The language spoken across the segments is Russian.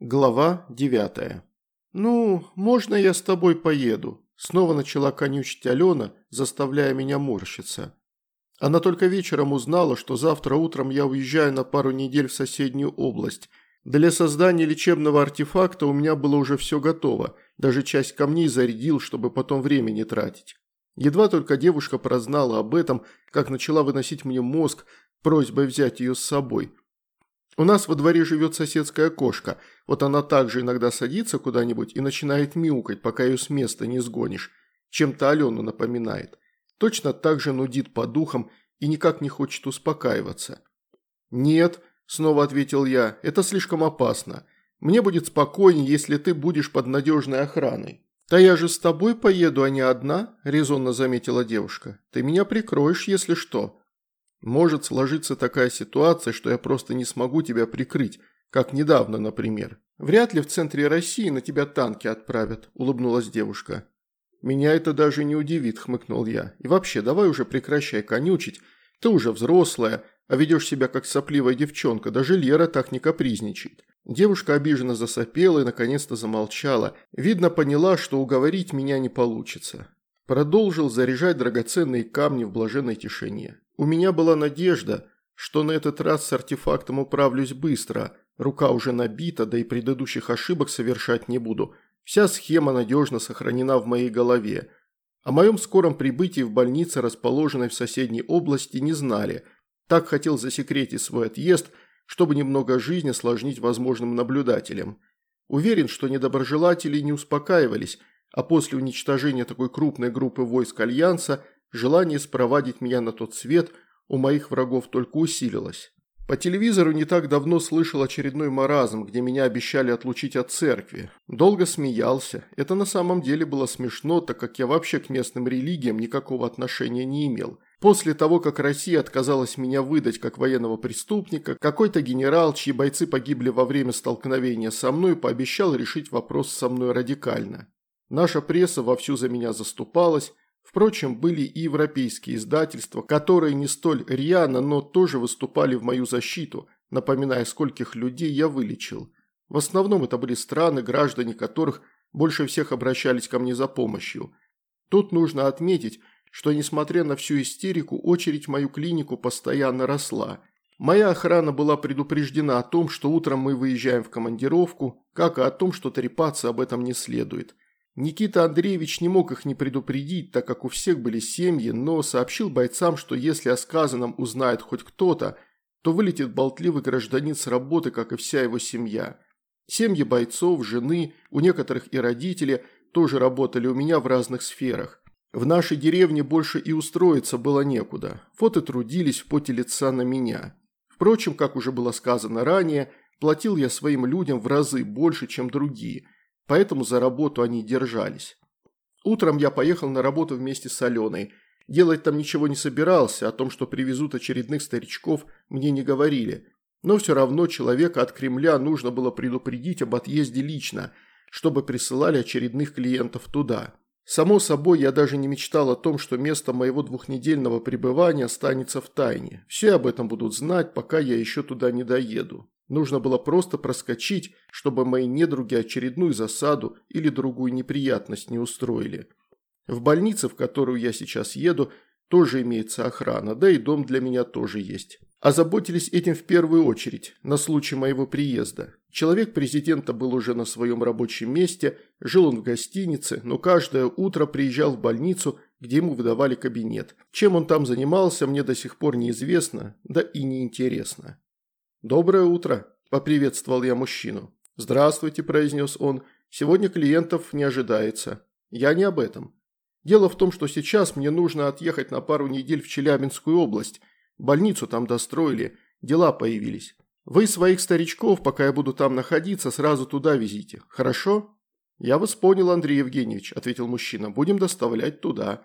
Глава девятая. «Ну, можно я с тобой поеду?» Снова начала конючить Алена, заставляя меня морщиться. Она только вечером узнала, что завтра утром я уезжаю на пару недель в соседнюю область. Для создания лечебного артефакта у меня было уже все готово, даже часть камней зарядил, чтобы потом время не тратить. Едва только девушка прознала об этом, как начала выносить мне мозг просьбой взять ее с собой – у нас во дворе живет соседская кошка. Вот она также иногда садится куда-нибудь и начинает мяукать, пока ее с места не сгонишь. Чем-то Алену напоминает. Точно так же нудит по духам и никак не хочет успокаиваться. «Нет», – снова ответил я, – «это слишком опасно. Мне будет спокойнее, если ты будешь под надежной охраной». «Да я же с тобой поеду, а не одна», – резонно заметила девушка. «Ты меня прикроешь, если что». Может сложиться такая ситуация, что я просто не смогу тебя прикрыть, как недавно, например. Вряд ли в центре России на тебя танки отправят», – улыбнулась девушка. «Меня это даже не удивит», – хмыкнул я. «И вообще, давай уже прекращай конючить. Ты уже взрослая, а ведешь себя как сопливая девчонка, даже Лера так не капризничает». Девушка обиженно засопела и наконец-то замолчала. Видно, поняла, что уговорить меня не получится. Продолжил заряжать драгоценные камни в блаженной тишине. У меня была надежда, что на этот раз с артефактом управлюсь быстро, рука уже набита, да и предыдущих ошибок совершать не буду. Вся схема надежно сохранена в моей голове. О моем скором прибытии в больнице, расположенной в соседней области, не знали. Так хотел засекретить свой отъезд, чтобы немного жизни осложнить возможным наблюдателям. Уверен, что недоброжелатели не успокаивались, а после уничтожения такой крупной группы войск Альянса – Желание спровадить меня на тот свет у моих врагов только усилилось. По телевизору не так давно слышал очередной маразм, где меня обещали отлучить от церкви. Долго смеялся. Это на самом деле было смешно, так как я вообще к местным религиям никакого отношения не имел. После того, как Россия отказалась меня выдать как военного преступника, какой-то генерал, чьи бойцы погибли во время столкновения со мной, пообещал решить вопрос со мной радикально. Наша пресса вовсю за меня заступалась, Впрочем, были и европейские издательства, которые не столь рьяно, но тоже выступали в мою защиту, напоминая, скольких людей я вылечил. В основном это были страны, граждане которых больше всех обращались ко мне за помощью. Тут нужно отметить, что несмотря на всю истерику, очередь в мою клинику постоянно росла. Моя охрана была предупреждена о том, что утром мы выезжаем в командировку, как и о том, что трепаться об этом не следует. Никита Андреевич не мог их не предупредить, так как у всех были семьи, но сообщил бойцам, что если о сказанном узнает хоть кто-то, то вылетит болтливый гражданин с работы, как и вся его семья. Семьи бойцов, жены, у некоторых и родители тоже работали у меня в разных сферах. В нашей деревне больше и устроиться было некуда. Вот и трудились в поте лица на меня. Впрочем, как уже было сказано ранее, платил я своим людям в разы больше, чем другие – поэтому за работу они держались. Утром я поехал на работу вместе с Аленой. Делать там ничего не собирался, о том, что привезут очередных старичков, мне не говорили. Но все равно человека от Кремля нужно было предупредить об отъезде лично, чтобы присылали очередных клиентов туда. Само собой, я даже не мечтал о том, что место моего двухнедельного пребывания останется в тайне. Все об этом будут знать, пока я еще туда не доеду. Нужно было просто проскочить, чтобы мои недруги очередную засаду или другую неприятность не устроили. В больнице, в которую я сейчас еду, тоже имеется охрана, да и дом для меня тоже есть. Озаботились этим в первую очередь, на случай моего приезда. Человек президента был уже на своем рабочем месте, жил он в гостинице, но каждое утро приезжал в больницу, где ему выдавали кабинет. Чем он там занимался, мне до сих пор неизвестно, да и неинтересно. «Доброе утро», – поприветствовал я мужчину. «Здравствуйте», – произнес он. «Сегодня клиентов не ожидается. Я не об этом. Дело в том, что сейчас мне нужно отъехать на пару недель в Челябинскую область. Больницу там достроили, дела появились. Вы своих старичков, пока я буду там находиться, сразу туда везите. Хорошо?» «Я вас понял, Андрей Евгеньевич», – ответил мужчина. «Будем доставлять туда.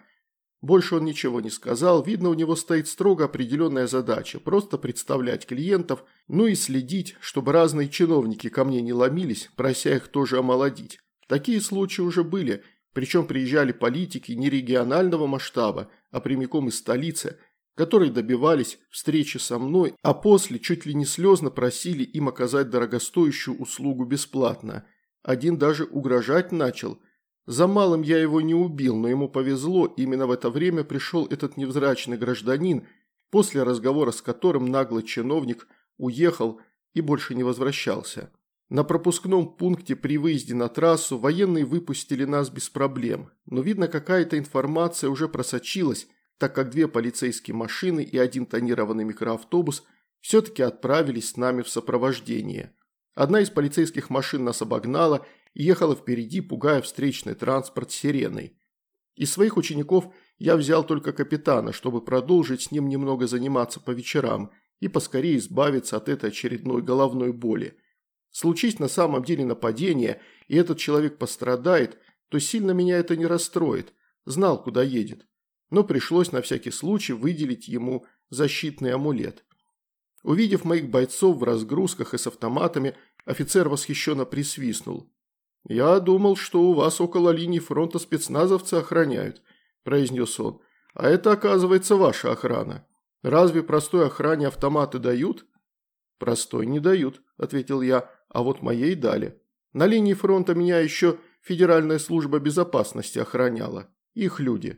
Больше он ничего не сказал, видно, у него стоит строго определенная задача – просто представлять клиентов, ну и следить, чтобы разные чиновники ко мне не ломились, прося их тоже омолодить. Такие случаи уже были, причем приезжали политики не регионального масштаба, а прямиком из столицы, которые добивались встречи со мной, а после чуть ли не слезно просили им оказать дорогостоящую услугу бесплатно. Один даже угрожать начал. За малым я его не убил, но ему повезло, именно в это время пришел этот невзрачный гражданин, после разговора с которым наглый чиновник уехал и больше не возвращался. На пропускном пункте при выезде на трассу военные выпустили нас без проблем, но видно какая-то информация уже просочилась, так как две полицейские машины и один тонированный микроавтобус все-таки отправились с нами в сопровождение. Одна из полицейских машин нас обогнала и ехала впереди, пугая встречный транспорт сиреной. Из своих учеников я взял только капитана, чтобы продолжить с ним немного заниматься по вечерам и поскорее избавиться от этой очередной головной боли. Случись на самом деле нападение, и этот человек пострадает, то сильно меня это не расстроит. Знал, куда едет. Но пришлось на всякий случай выделить ему защитный амулет. Увидев моих бойцов в разгрузках и с автоматами, офицер восхищенно присвистнул. «Я думал, что у вас около линии фронта спецназовцы охраняют», – произнес он. «А это, оказывается, ваша охрана. Разве простой охране автоматы дают?» «Простой не дают», – ответил я а вот моей дали. На линии фронта меня еще Федеральная служба безопасности охраняла. Их люди.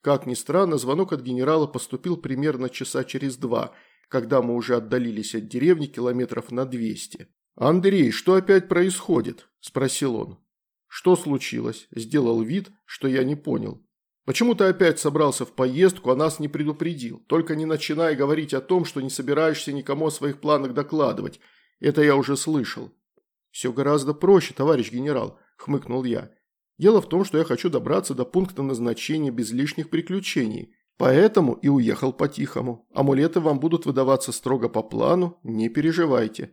Как ни странно, звонок от генерала поступил примерно часа через два, когда мы уже отдалились от деревни километров на 200. «Андрей, что опять происходит?» – спросил он. «Что случилось?» – сделал вид, что я не понял. «Почему ты опять собрался в поездку, а нас не предупредил? Только не начинай говорить о том, что не собираешься никому о своих планах докладывать. Это я уже слышал. Все гораздо проще, товарищ генерал, хмыкнул я. Дело в том, что я хочу добраться до пункта назначения без лишних приключений. Поэтому и уехал по-тихому. Амулеты вам будут выдаваться строго по плану, не переживайте.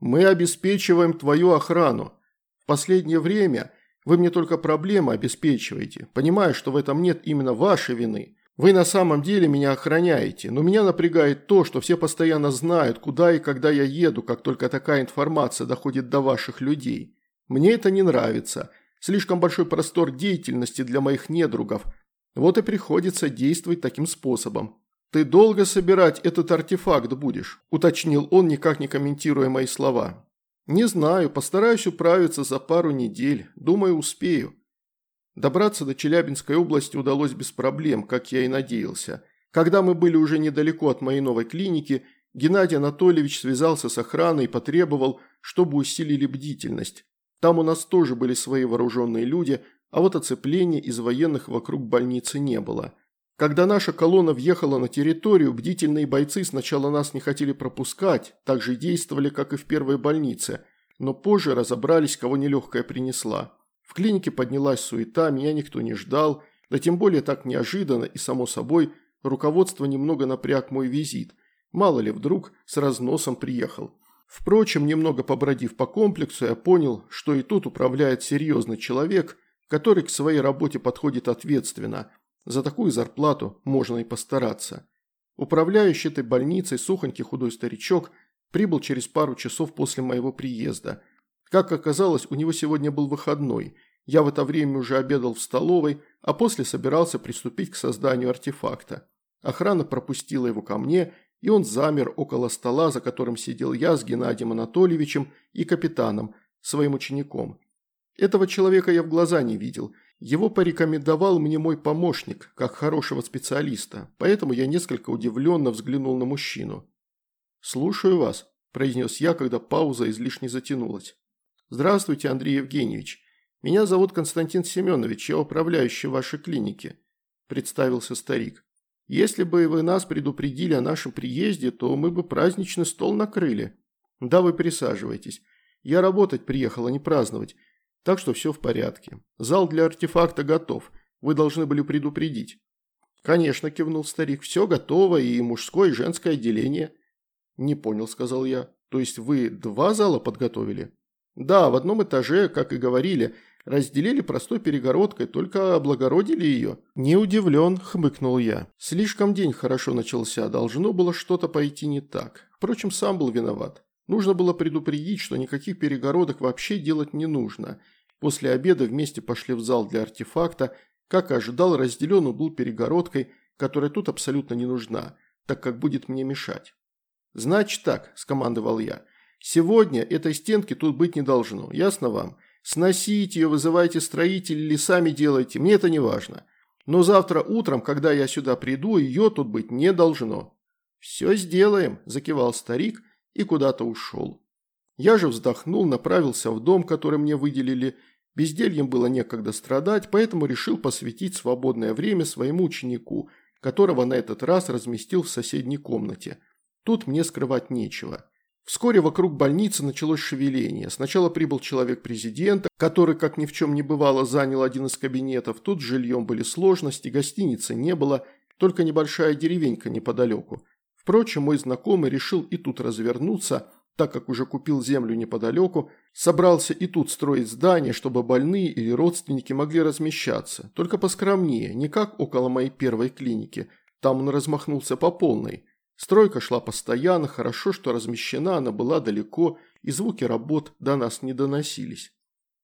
Мы обеспечиваем твою охрану. В последнее время вы мне только проблемы обеспечиваете, понимая, что в этом нет именно вашей вины. Вы на самом деле меня охраняете, но меня напрягает то, что все постоянно знают, куда и когда я еду, как только такая информация доходит до ваших людей. Мне это не нравится. Слишком большой простор деятельности для моих недругов. Вот и приходится действовать таким способом. «Ты долго собирать этот артефакт будешь?» – уточнил он, никак не комментируя мои слова. «Не знаю, постараюсь управиться за пару недель. Думаю, успею. Добраться до Челябинской области удалось без проблем, как я и надеялся. Когда мы были уже недалеко от моей новой клиники, Геннадий Анатольевич связался с охраной и потребовал, чтобы усилили бдительность. Там у нас тоже были свои вооруженные люди, а вот оцепления из военных вокруг больницы не было. Когда наша колонна въехала на территорию, бдительные бойцы сначала нас не хотели пропускать, так же действовали, как и в первой больнице, но позже разобрались, кого нелегкая принесла. В клинике поднялась суета, меня никто не ждал, да тем более так неожиданно и само собой руководство немного напряг мой визит. Мало ли вдруг с разносом приехал. Впрочем, немного побродив по комплексу, я понял, что и тут управляет серьезный человек, который к своей работе подходит ответственно. За такую зарплату можно и постараться. Управляющий этой больницей, сухонький худой старичок, прибыл через пару часов после моего приезда. Как оказалось, у него сегодня был выходной. Я в это время уже обедал в столовой, а после собирался приступить к созданию артефакта. Охрана пропустила его ко мне, и он замер около стола, за которым сидел я с Геннадием Анатольевичем и капитаном, своим учеником. Этого человека я в глаза не видел. Его порекомендовал мне мой помощник, как хорошего специалиста, поэтому я несколько удивленно взглянул на мужчину. «Слушаю вас», – произнес я, когда пауза излишне затянулась. «Здравствуйте, Андрей Евгеньевич. Меня зовут Константин Семенович, я управляющий вашей клиники», – представился старик. «Если бы вы нас предупредили о нашем приезде, то мы бы праздничный стол накрыли. Да, вы присаживайтесь. Я работать приехал, а не праздновать. Так что все в порядке. Зал для артефакта готов. Вы должны были предупредить». «Конечно», – кивнул старик, – «все готово, и мужское, и женское отделение». «Не понял», – сказал я. «То есть вы два зала подготовили?» Да, в одном этаже, как и говорили, разделили простой перегородкой, только облагородили ее. Не удивлен, хмыкнул я. Слишком день хорошо начался, должно было что-то пойти не так. Впрочем, сам был виноват. Нужно было предупредить, что никаких перегородок вообще делать не нужно. После обеда вместе пошли в зал для артефакта. Как и ожидал, разделен был перегородкой, которая тут абсолютно не нужна, так как будет мне мешать. «Значит так», – скомандовал я, – «сегодня этой стенки тут быть не должно, ясно вам? Сносите ее, вызывайте строителей или сами делайте, мне это не важно. Но завтра утром, когда я сюда приду, ее тут быть не должно». «Все сделаем», – закивал старик и куда-то ушел. Я же вздохнул, направился в дом, который мне выделили. Бездельем было некогда страдать, поэтому решил посвятить свободное время своему ученику, которого на этот раз разместил в соседней комнате. Тут мне скрывать нечего. Вскоре вокруг больницы началось шевеление. Сначала прибыл человек президента, который, как ни в чем не бывало, занял один из кабинетов. Тут с жильем были сложности, гостиницы не было, только небольшая деревенька неподалеку. Впрочем, мой знакомый решил и тут развернуться – так как уже купил землю неподалеку, собрался и тут строить здание, чтобы больные или родственники могли размещаться, только поскромнее, не как около моей первой клиники, там он размахнулся по полной. Стройка шла постоянно, хорошо, что размещена она была далеко, и звуки работ до нас не доносились.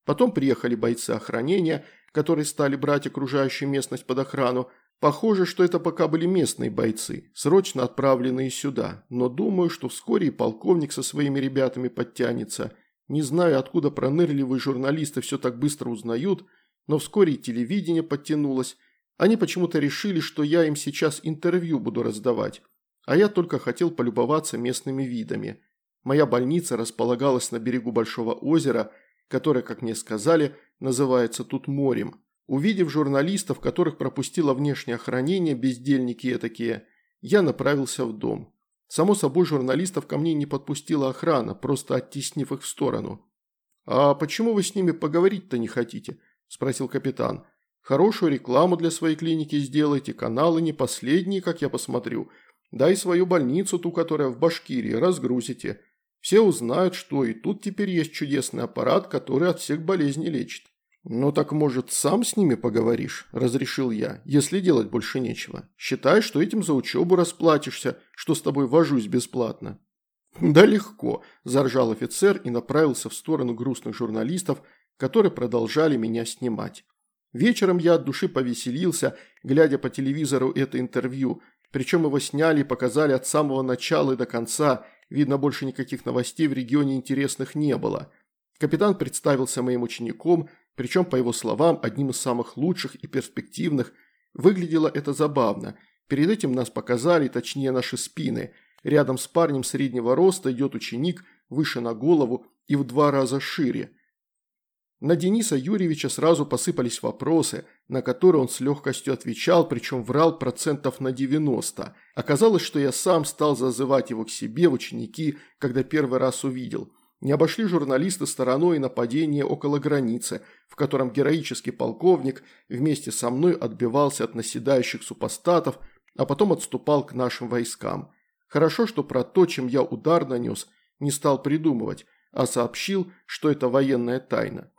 Потом приехали бойцы охранения, которые стали брать окружающую местность под охрану, Похоже, что это пока были местные бойцы, срочно отправленные сюда, но думаю, что вскоре и полковник со своими ребятами подтянется. Не знаю, откуда пронырливые журналисты все так быстро узнают, но вскоре и телевидение подтянулось. Они почему-то решили, что я им сейчас интервью буду раздавать, а я только хотел полюбоваться местными видами. Моя больница располагалась на берегу большого озера, которое, как мне сказали, называется тут морем. Увидев журналистов, которых пропустило внешнее охранение, бездельники этакие, я направился в дом. Само собой, журналистов ко мне не подпустила охрана, просто оттеснив их в сторону. «А почему вы с ними поговорить-то не хотите?» – спросил капитан. «Хорошую рекламу для своей клиники сделайте, каналы не последние, как я посмотрю. Да и свою больницу, ту, которая в Башкирии, разгрузите. Все узнают, что и тут теперь есть чудесный аппарат, который от всех болезней лечит». «Ну так, может, сам с ними поговоришь?» – разрешил я, если делать больше нечего. «Считай, что этим за учебу расплатишься, что с тобой вожусь бесплатно». «Да легко», – заржал офицер и направился в сторону грустных журналистов, которые продолжали меня снимать. Вечером я от души повеселился, глядя по телевизору это интервью, причем его сняли и показали от самого начала и до конца, видно, больше никаких новостей в регионе интересных не было. Капитан представился моим учеником – причем, по его словам, одним из самых лучших и перспективных. Выглядело это забавно. Перед этим нас показали, точнее наши спины. Рядом с парнем среднего роста идет ученик, выше на голову и в два раза шире. На Дениса Юрьевича сразу посыпались вопросы, на которые он с легкостью отвечал, причем врал процентов на 90. Оказалось, что я сам стал зазывать его к себе в ученики, когда первый раз увидел. Не обошли журналисты стороной нападение около границы, в котором героический полковник вместе со мной отбивался от наседающих супостатов, а потом отступал к нашим войскам. Хорошо, что про то, чем я удар нанес, не стал придумывать, а сообщил, что это военная тайна.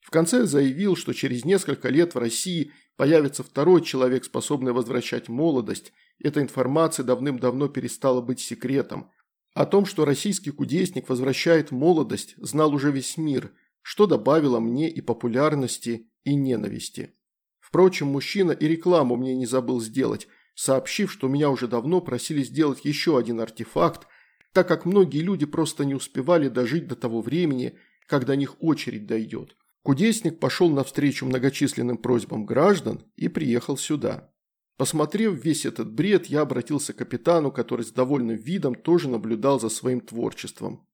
В конце заявил, что через несколько лет в России появится второй человек, способный возвращать молодость. Эта информация давным-давно перестала быть секретом. О том, что российский кудесник возвращает молодость, знал уже весь мир, что добавило мне и популярности, и ненависти. Впрочем, мужчина и рекламу мне не забыл сделать, сообщив, что меня уже давно просили сделать еще один артефакт, так как многие люди просто не успевали дожить до того времени, когда них очередь дойдет. Кудесник пошел навстречу многочисленным просьбам граждан и приехал сюда. Посмотрев весь этот бред, я обратился к капитану, который с довольным видом тоже наблюдал за своим творчеством.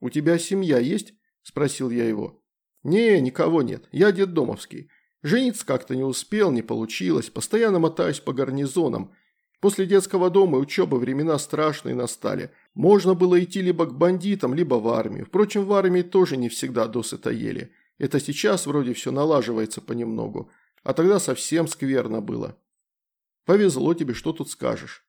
«У тебя семья есть?» – спросил я его. «Не, никого нет. Я детдомовский. Жениться как-то не успел, не получилось. Постоянно мотаюсь по гарнизонам. После детского дома и учебы времена страшные настали. Можно было идти либо к бандитам, либо в армию. Впрочем, в армии тоже не всегда досыта ели. Это сейчас вроде все налаживается понемногу. А тогда совсем скверно было. Повезло тебе, что тут скажешь.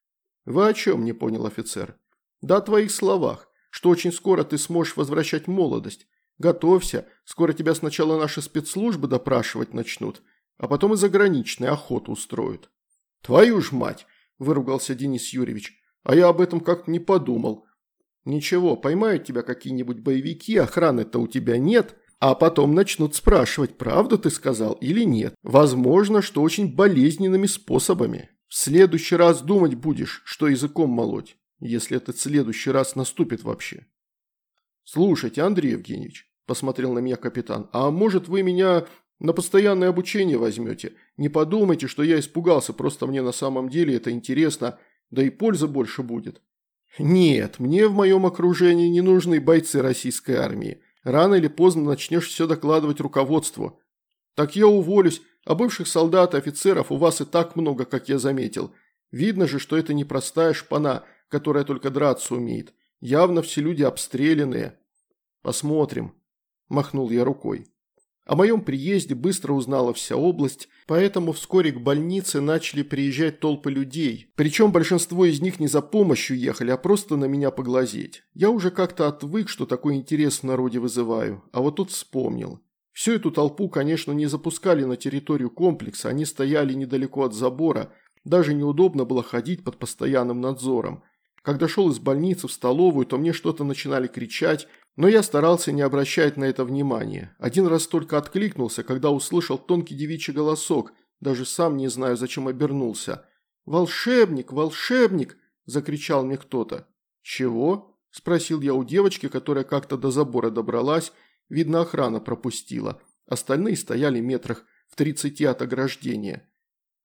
Вы о чем, не понял офицер? Да о твоих словах, что очень скоро ты сможешь возвращать молодость. Готовься, скоро тебя сначала наши спецслужбы допрашивать начнут, а потом и заграничные охоту устроят. Твою ж мать, выругался Денис Юрьевич, а я об этом как-то не подумал. Ничего, поймают тебя какие-нибудь боевики, охраны-то у тебя нет, а потом начнут спрашивать, правду ты сказал или нет. Возможно, что очень болезненными способами. В следующий раз думать будешь, что языком молоть, если этот следующий раз наступит вообще. Слушайте, Андрей Евгеньевич, посмотрел на меня капитан, а может вы меня на постоянное обучение возьмете? Не подумайте, что я испугался, просто мне на самом деле это интересно, да и пользы больше будет. Нет, мне в моем окружении не нужны бойцы российской армии. Рано или поздно начнешь все докладывать руководству. Так я уволюсь, а бывших солдат и офицеров у вас и так много, как я заметил. Видно же, что это не простая шпана, которая только драться умеет. Явно все люди обстрелянные. Посмотрим, махнул я рукой. О моем приезде быстро узнала вся область, поэтому вскоре к больнице начали приезжать толпы людей. Причем большинство из них не за помощью ехали, а просто на меня поглазеть. Я уже как-то отвык, что такой интерес в народе вызываю, а вот тут вспомнил. Всю эту толпу, конечно, не запускали на территорию комплекса, они стояли недалеко от забора, даже неудобно было ходить под постоянным надзором. Когда шел из больницы в столовую, то мне что-то начинали кричать, но я старался не обращать на это внимания. Один раз только откликнулся, когда услышал тонкий девичий голосок, даже сам не знаю, зачем обернулся. «Волшебник! Волшебник!» – закричал мне кто-то. «Чего?» – спросил я у девочки, которая как-то до забора добралась Видно, охрана пропустила. Остальные стояли метрах в тридцати от ограждения.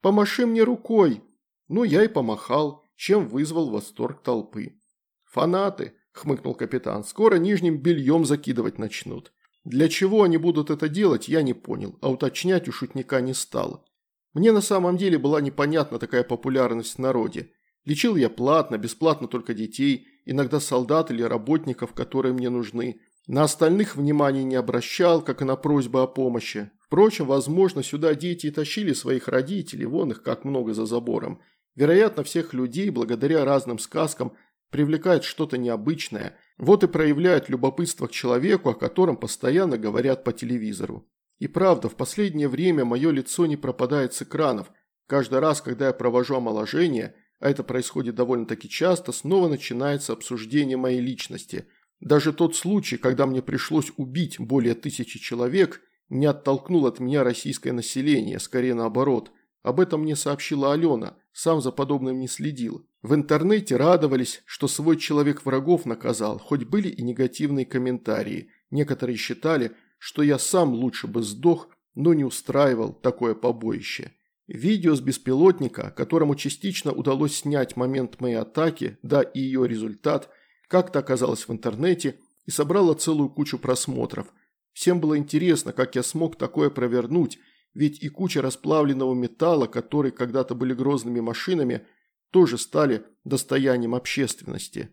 «Помаши мне рукой!» Ну, я и помахал, чем вызвал восторг толпы. «Фанаты!» – хмыкнул капитан. «Скоро нижним бельем закидывать начнут. Для чего они будут это делать, я не понял, а уточнять у шутника не стал. Мне на самом деле была непонятна такая популярность в народе. Лечил я платно, бесплатно только детей, иногда солдат или работников, которые мне нужны. На остальных внимания не обращал, как и на просьбы о помощи. Впрочем, возможно, сюда дети и тащили своих родителей, вон их как много за забором. Вероятно, всех людей, благодаря разным сказкам, привлекает что-то необычное, вот и проявляет любопытство к человеку, о котором постоянно говорят по телевизору. И правда, в последнее время мое лицо не пропадает с экранов. Каждый раз, когда я провожу омоложение, а это происходит довольно-таки часто, снова начинается обсуждение моей личности – даже тот случай, когда мне пришлось убить более тысячи человек, не оттолкнул от меня российское население, скорее наоборот. Об этом мне сообщила Алена, сам за подобным не следил. В интернете радовались, что свой человек врагов наказал, хоть были и негативные комментарии. Некоторые считали, что я сам лучше бы сдох, но не устраивал такое побоище. Видео с беспилотника, которому частично удалось снять момент моей атаки, да и ее результат – как-то оказалась в интернете и собрала целую кучу просмотров. Всем было интересно, как я смог такое провернуть, ведь и куча расплавленного металла, которые когда-то были грозными машинами, тоже стали достоянием общественности.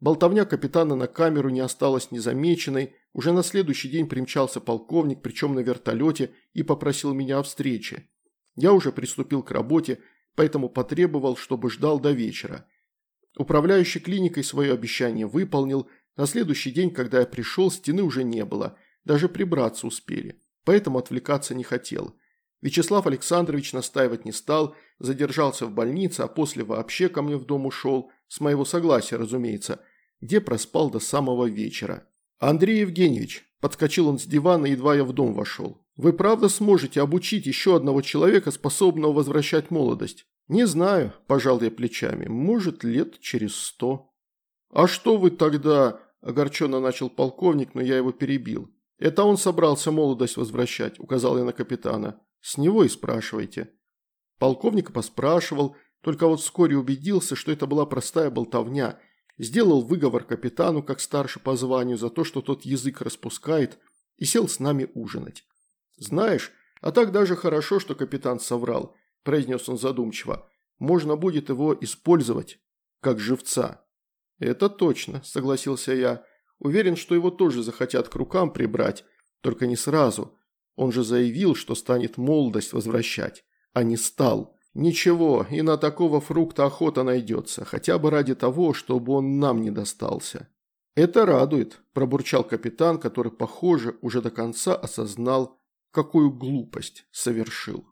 Болтовня капитана на камеру не осталась незамеченной, уже на следующий день примчался полковник, причем на вертолете, и попросил меня о встрече. Я уже приступил к работе, поэтому потребовал, чтобы ждал до вечера. Управляющий клиникой свое обещание выполнил. На следующий день, когда я пришел, стены уже не было. Даже прибраться успели. Поэтому отвлекаться не хотел. Вячеслав Александрович настаивать не стал, задержался в больнице, а после вообще ко мне в дом ушел, с моего согласия, разумеется, где проспал до самого вечера. «Андрей Евгеньевич», – подскочил он с дивана, едва я в дом вошел, – «вы правда сможете обучить еще одного человека, способного возвращать молодость?» «Не знаю», – пожал я плечами, – «может, лет через сто». «А что вы тогда?» – огорченно начал полковник, но я его перебил. «Это он собрался молодость возвращать», – указал я на капитана. «С него и спрашивайте». Полковник поспрашивал, только вот вскоре убедился, что это была простая болтовня. Сделал выговор капитану, как старший по званию, за то, что тот язык распускает, и сел с нами ужинать. «Знаешь, а так даже хорошо, что капитан соврал. – произнес он задумчиво. «Можно будет его использовать, как живца». «Это точно», – согласился я. «Уверен, что его тоже захотят к рукам прибрать, только не сразу. Он же заявил, что станет молодость возвращать, а не стал». «Ничего, и на такого фрукта охота найдется, хотя бы ради того, чтобы он нам не достался». «Это радует», – пробурчал капитан, который, похоже, уже до конца осознал, какую глупость совершил.